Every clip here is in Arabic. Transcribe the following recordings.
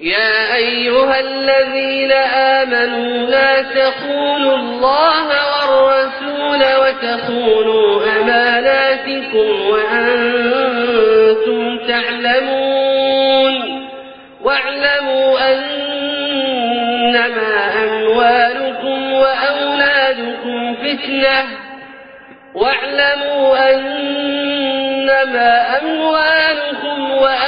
يا أيها الذين آمنوا لا تخونوا الله والرسول وتخونوا أماناتكم وأنتم تعلمون. واعلموا أنما أموالكم وأولادكم فتنة. واعلموا أنما أموالكم وأولادكم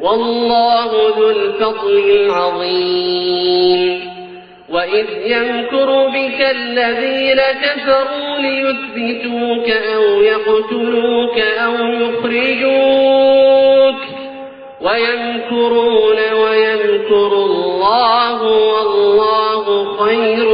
والله ذو الفضل العظيم. وإذ يمكر بك الذين كفروا ليثبتوك أو يقتلوك أو يخرجوك. ويمكرون ويمكر الله والله خير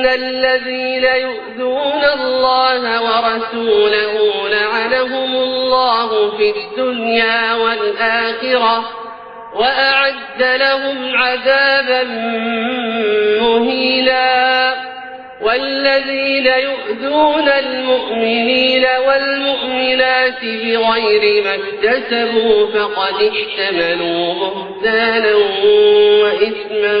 إن الذين يؤذون الله ورسوله لعنهم الله في الدنيا والآخرة وأعد لهم عذابا مهينا والذين يؤذون المؤمنين والمؤمنات بغير ما اكتسبوا فقد احتملوا بهتانا وإثما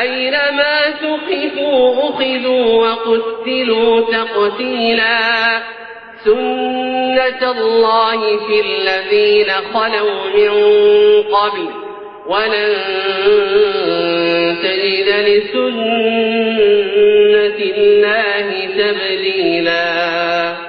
أينما تقفوا أخذوا وقتلوا تقتيلا. سنة الله في الذين خلوا من قبل. ولن تجد لسنة الله تبديلا.